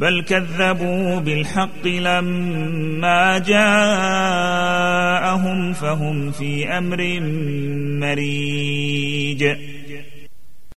بل كذبوا بالحق لما جاءهم فهم في أمر مريج.